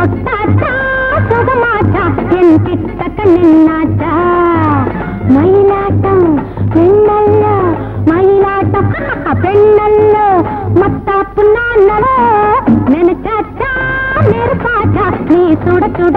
తొట్టాట సుగమాట ఎంతిట్టక నిన్నాట మైలాటం పెన్నల్లో మైలాటం పెన్నల్లో మత్తాపు నాన్నలో నేను చాట నేను పాట నీ సుడ సుడ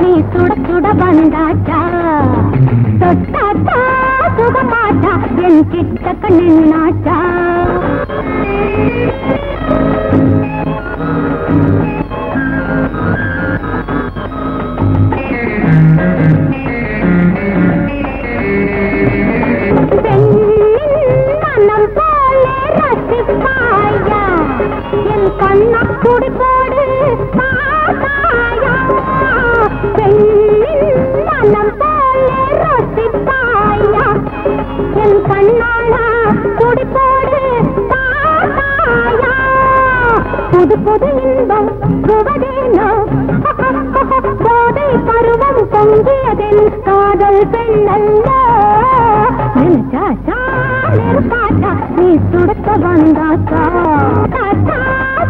నీ సుడ సుడ బంದಾಚಾ తొట్టాచా సుగమాచా ఎన్ చిట్ట కన్నాచా புது புது இன்பம் புவதேனா போதை பருவம் பொங்கியதில் காதல் பெண்ணல்ல? நினைச்சாச்சா நெருப்பாச்சா நீ சுடுத்த வந்தாச்சா காச்சா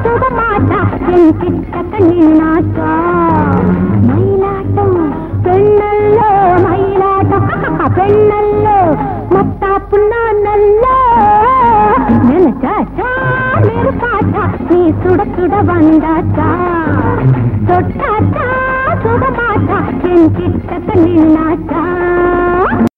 சுகமாச்சா என் கிட்டக்க நின்னாச்சா ಬಂದ ಚಾ